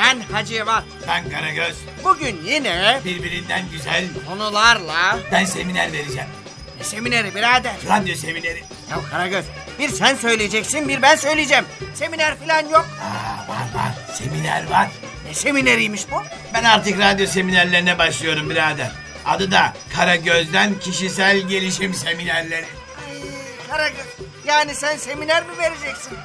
Ben Hacivat. Ben Karagöz. Bugün yine Birbirinden güzel. konularla Ben seminer vereceğim. ne semineri birader. Radyo semineri. Ya Karagöz bir sen söyleyeceksin bir ben söyleyeceğim. Seminer falan yok. Aa, var var. Seminer var. Ne semineriymiş bu? Ben artık radyo seminerlerine başlıyorum birader. Adı da Karagöz'den kişisel gelişim seminerleri. Ay Karagöz yani sen seminer mi vereceksin?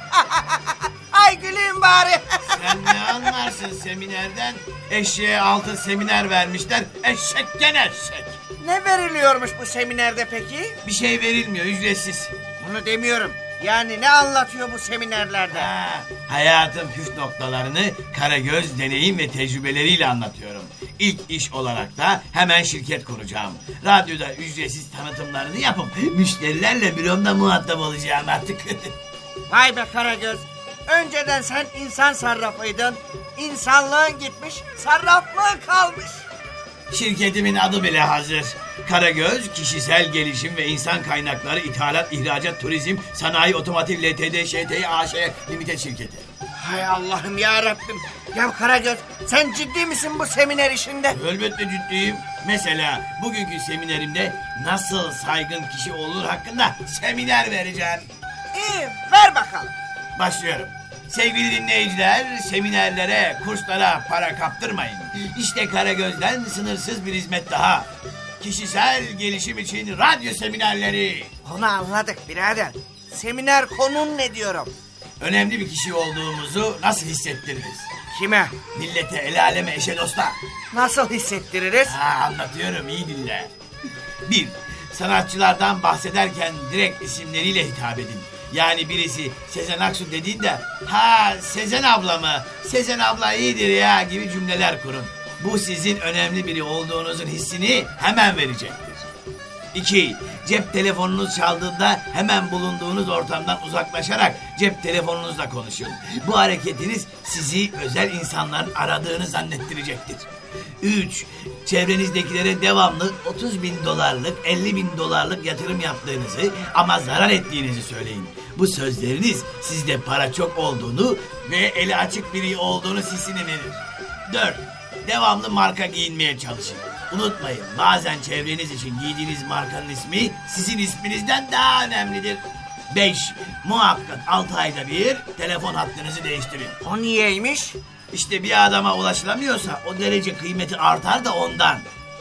Ay güleyim bari. Sen ne anlarsın seminerden? Eşeğe altın seminer vermişler. Eşek gene eşek. ne veriliyormuş bu seminerde peki? Bir şey verilmiyor ücretsiz. Onu demiyorum. Yani ne anlatıyor bu seminerlerde? Ha, hayatın püf noktalarını Karagöz deneyim ve tecrübeleriyle anlatıyorum. İlk iş olarak da hemen şirket kuracağım. Radyoda ücretsiz tanıtımlarını yapıp müşterilerle büromda muhatap olacağım artık. Vay be Karagöz. Önceden sen insan sarrafıydın. İnsanlığın gitmiş, sarraflığın kalmış. Şirketimin adı bile hazır. Karagöz, kişisel gelişim ve insan kaynakları ithalat, ihracat, turizm, sanayi, otomotiv, LTD, ŞTİ, AŞ, limited şirketi. Hay Allah'ım ya Rabbim. Ya Karagöz sen ciddi misin bu seminer işinde? Elbette ciddiyim. Mesela bugünkü seminerimde nasıl saygın kişi olur hakkında seminer vereceğim. İyi ver bakalım. Başlıyorum. Sevgili dinleyiciler, seminerlere, kurslara para kaptırmayın. İşte Karagöz'den sınırsız bir hizmet daha. Kişisel gelişim için radyo seminerleri. Onu anladık birader. Seminer konun ne diyorum? Önemli bir kişi olduğumuzu nasıl hissettiririz? Kime? Millete, el aleme, eşe dosta. Nasıl hissettiririz? Ha, anlatıyorum iyi dinle. Bir, sanatçılardan bahsederken direkt isimleriyle hitap edin. Yani birisi Sezen Aksu dediğinde ha Sezen abla mı? Sezen abla iyidir ya gibi cümleler kurun. Bu sizin önemli biri olduğunuzun hissini hemen verecektir. 2. Cep telefonunuz çaldığında hemen bulunduğunuz ortamdan uzaklaşarak cep telefonunuzla konuşun. Bu hareketiniz sizi özel insanların aradığını zannettirecektir. 3. Çevrenizdekilere devamlı 30 bin dolarlık 50 bin dolarlık yatırım yaptığınızı ama zarar ettiğinizi söyleyin. Bu sözleriniz sizde para çok olduğunu ve eli açık biri olduğunu hissini verir. 4. Devamlı marka giyinmeye çalışın. Unutmayın bazen çevreniz için giydiğiniz markanın ismi sizin isminizden daha önemlidir. 5. Muhakkak 6 ayda bir telefon hattınızı değiştirin. O niyeymiş? İşte bir adama ulaşılamıyorsa o derece kıymeti artar da ondan.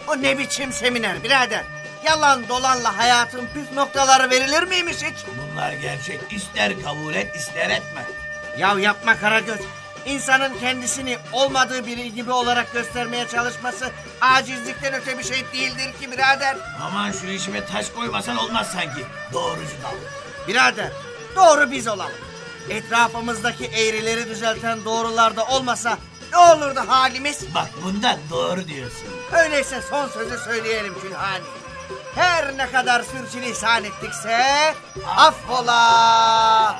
O ne biçim seminer birader? Yalan dolanla hayatın püf noktaları verilir miymiş hiç? Bunlar gerçek ister kabul et ister etme. Ya yapma Karagöz. İnsanın kendisini olmadığı biri gibi olarak göstermeye çalışması acizlikten öte bir şey değildir ki birader. Aman şu işime taş koymasan olmaz sanki. Doğrucu davran. Birader doğru biz olalım. Etrafımızdaki eğrileri düzelten doğrularda olmasa ne olurdu halimiz? Bak bunda doğru diyorsun. Öyleyse son sözü söyleyelim Gülhani. Her ne kadar sürçülisan ettikse affola.